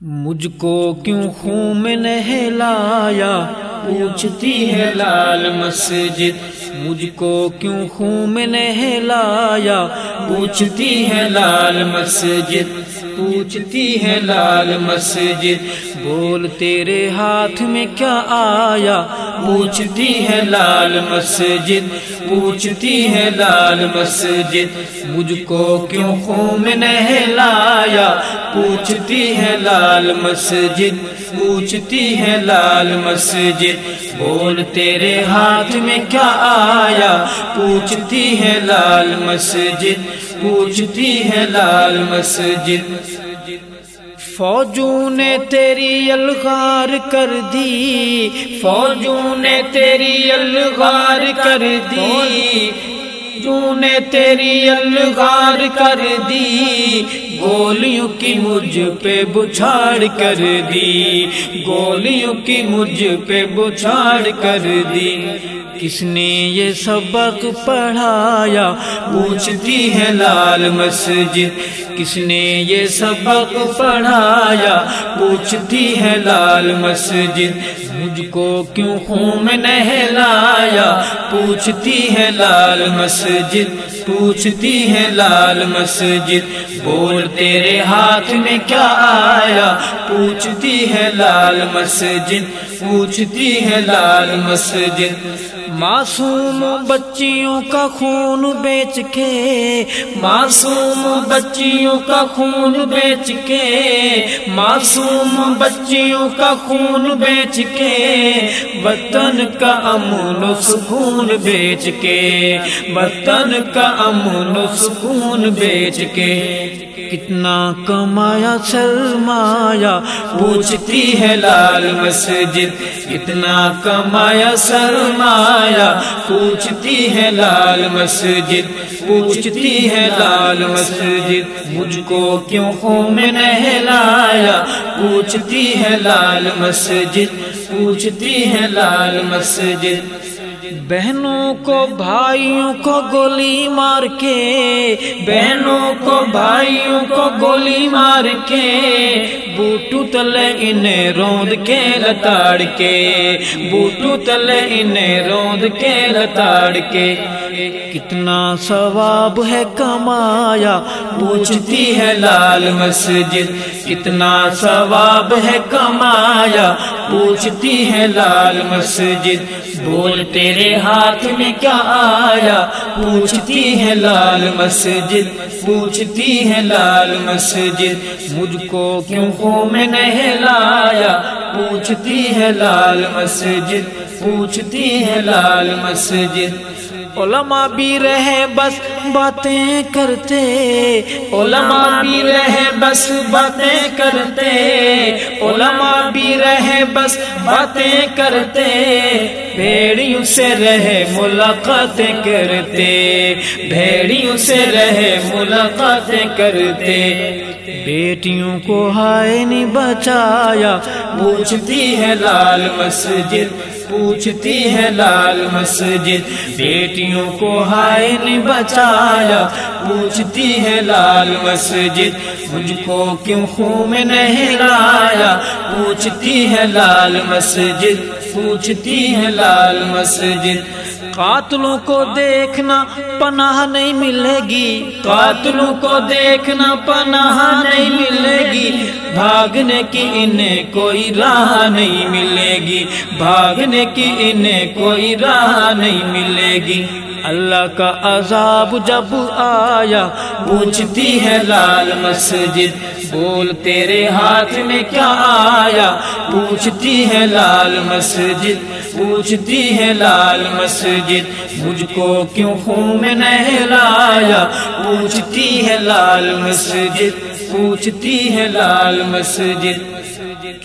مجھ کو کیوں خون میں نہلایا؟ پوچھتی ہے لال مسجد، مجھ کو کیوں خون میں نہلایا؟ پوچھتی ہے لال مسجد، پوچھتی ہے لال مسجد، بول تیرے ہاتھ میں کیا آیا؟ پوچھتی ہے لال مسجد، پوچھتی ہے لال مسجد، مجھ کو کیوں خون میں نہلایا؟ پوچھتی ہے لال مسجد، پوچھتی ہے لال مسجد، بول تیرے ہاتھ میں کیا آیا؟ پوچھتی ہے لال مسجد، پوچھتی ہے لال مسجد۔ فوجوں نے تیری الغار کر دی، فوجوں نے تیری الغار کر دی۔ جو نے تیری الغار کر دی گولیوں کی مجھ پہ بچھاڑ کر دی، گولیوں کی مجھ پہ بچھاڑ کر دی۔ کس نے یہ سبق پڑھایا؟ پوچھتی ہے لال مسجد۔ کس نے یہ سبق پڑھایا؟ پوچھتی ہے لال مسجد۔ مجھ کو کیوں خون نہلایا؟ پوچھتی ہے لال مسجد، پوچھتی ہے لال مسجد، بول تیرے ہاتھ میں کیا آیا؟ پوچھتی ہے لال مسجد، پوچھتی ہے لال مسجد۔ معصوم بچیوں کا خون بیچ کے، معصوم بچیوں کا خون بیچ کے، معصوم بچیوں کا خون بیچ کے، وطن کا امن و سکون بیچ کے، وطن کا امن و سکون بیچ کے۔ کتنا کمایا، سرمایا، پوچھتی ہے لال مسجد، کتنا کمایا، سرمایا۔ پوچھتی ہے لال مسجد، پوچھتی ہے لال مسجد، مجھ کو کیوں خون میں نہلایا؟ پوچھتی ہے لال مسجد، پوچھتی ہے لال مسجد۔ بہنوں کو بھائیوں کو گولی مار کے، بہنوں کو بھائیوں کو گولی مار کے، بوٹو تلے انہیں روند کے لتاڑ کے، بوٹو تلے انہیں روند کے لتاڑ کے۔ کتنا ثواب ہے کمایا، پوچھتی ہے لال مسجد۔ کتنا ثواب ہے کمایا، پوچھتی ہے لال مسجد۔ بول تیرے ہاتھ میں کیا آیا؟ پوچھتی ہے لال مسجد، پوچھتی ہے لال مسجد، مجھ کو کیوں کو میں نہیں لایا پوچھتی ہے لال مسجد، پوچھتی ہے لال مسجد۔ علماء بھی رہے بس باتیں کرتے۔ علماء بھی رہے بس باتیں کرتے۔ علماء بھی رہے بس باتیں کرتے۔ بھیڑیوں سے رہے ملاقاتیں کرتے۔ بھیڑیوں سے رہے ملاقاتیں کرتے۔ بیٹیوں کو ہائے نہیں بچایا۔ پوچھتی ہے لال مسجد، پوچھتی ہے لال مسجد۔ بیٹیوں کو ہائے نہیں بچایا۔ پوچھتی ہے لال مسجد، مجھ کو کیوں خون میں نہیں لایا؟ پوچھتی ہے لال مسجد، پوچھتی ہے لال مسجد۔ قاتلوں کو دیکھنا پناہ نہیں ملے گی۔ قاتلوں کو دیکھنا پناہ نہیں ملے گی۔ بھاگنے کی انہیں کوئی راہ نہیں ملے گی۔ بھاگنے کی انہیں کوئی راہ نہیں ملے گی۔ اللہ کا عذاب جب آیا، پوچھتی ہے لال مسجد، بول تیرے ہاتھ میں کیا آیا؟ پوچھتی ہے لال مسجد، پوچھتی ہے لال مسجد، مجھ کو کیوں خون میں نہیں لایا پوچھتی ہے لال مسجد، پوچھتی ہے لال مسجد۔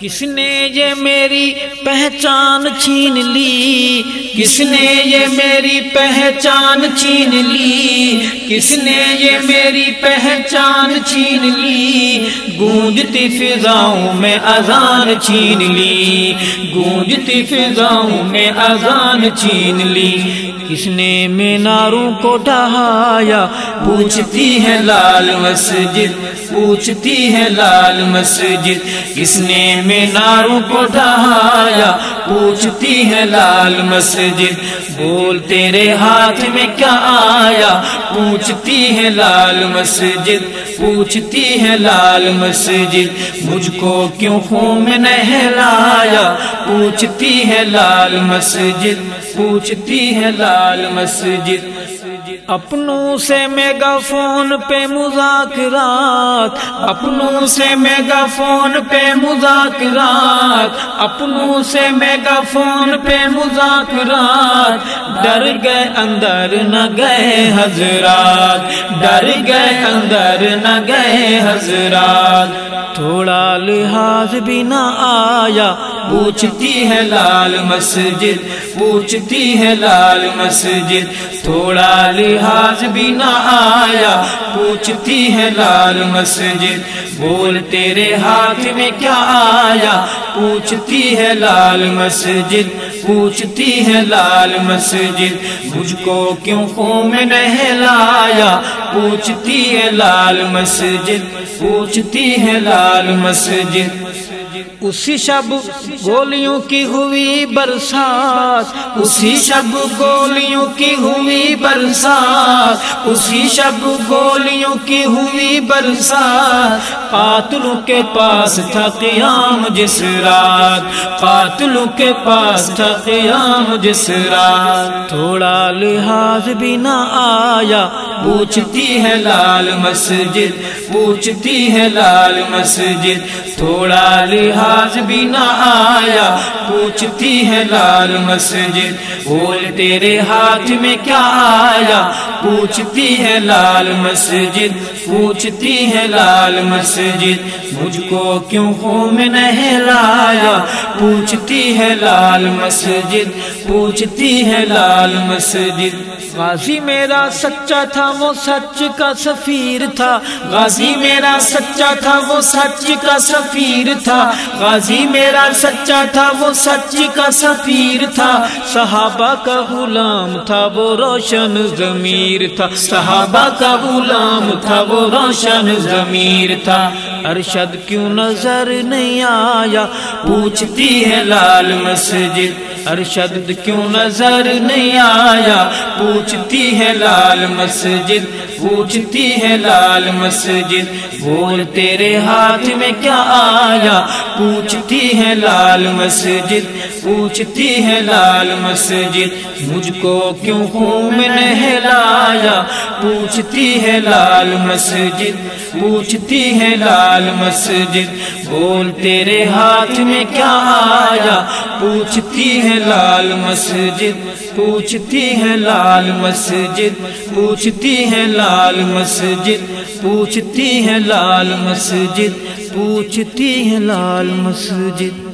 کس نے یہ میری پہچان چھین لی؟ کس نے یہ میری پہچان چھین لی؟ کس نے یہ میری پہچان چھین لی؟ گونجتی فضاؤں میں اذان چھین لی۔ گونجتی فضاؤں میں اذان چھین لی۔ کس نے میناروں کو ڈہایا پوچھتی ہے لال مسجد، پوچھتی ہے لال مسجد۔ کس نے میناروں کو ڈہایا پوچھتی ہے لال مسجد، بول تیرے ہاتھ میں کیا آیا؟ پوچھتی ہے لال مسجد، پوچھتی ہے لال مسجد، مجھ کو کیوں خون میں نہلایا؟ پوچھتی ہے لال مسجد، پوچھتی ہے لال مسجد۔ اپنوں سے میگا فون پہ مذاکرات، اپنوں سے میگا فون پہ مذاکرات، اپنوں سے میگا فون پہ مذاکرات۔ ڈر گئے اندر نہ گئے حضرات، ڈر گئے اندر نہ گئے حضرات۔ تھوڑا لحاظ بھی نہ آیا پوچھتی ہے لال مسجد، پوچھتی ہے لال مسجد، تھوڑا لحاظ بھی نہ آیا۔ پوچھتی ہے لال مسجد، بول تیرے ہاتھ میں کیا آیا؟ پوچھتی ہے لال مسجد، پوچھتی ہے لال مسجد، مجھ کو کیوں خون میں نہلایا؟ پوچھتی ہے لال مسجد، پوچھتی ہے لال مسجد۔ اسی شب گولیوں کی ہوئی برسات، اسی شب گولیوں کی ہوئی برسات، اسی شب گولیوں کی ہوئی برسات۔ قاتلوں کے پاس تھا قیام جس رات، قاتلوں کے پاس تھا قیام جس رات۔ تھوڑا لحاظ بھی نہ آیا، پوچھتی ہے لال مسجد، پوچھتی ہے لال مسجد۔ تھوڑا لحاظ بھی نہ آیا۔ پوچھتی ہے لال مسجد، بول تیرے ہاتھ میں کیا آیا؟ پوچھتی ہے لال مسجد، پوچھتی ہے لال مسجد، مجھ کو کیوں خون میں نہیں لایا پوچھتی ہے لال مسجد پوچھتی ہے لال مسجد۔ غازی میرا سچا تھا وہ سچ کا سفیر تھا۔ غازی میرا سچا تھا وہ سچ کا سفیر تھا۔ غازی میرا سچا تھا وہ سچ کا سفیر تھا۔ صحابہ کا غلام تھا وہ روشن ضمیر تھا۔ صحابہ کا غلام تھا وہ روشن ضمیر تھا۔ ارشد کیوں نظر نہیں آیا؟ پوچھتی ہے لال مسجد۔ ارشد کیوں نظر نہیں آیا؟ پوچھتی ہے لال مسجد، پوچھتی ہے لال مسجد، بول تیرے ہاتھ میں کیا آیا؟ پوچھتی ہے لال مسجد، پوچھتی ہے لال مسجد، مجھ کو کیوں خون میں نہلایا؟ پوچھتی ہے لال مسجد، پوچھتی ہے لال مسجد، بول تیرے ہاتھ میں کیا آیا؟ پوچھتی ہے لال مسجد، پوچھتی ہے لال مسجد، پوچھتی ہے لال مسجد، پوچھتی ہے لال مسجد، پوچھتی ہے لال مسجد۔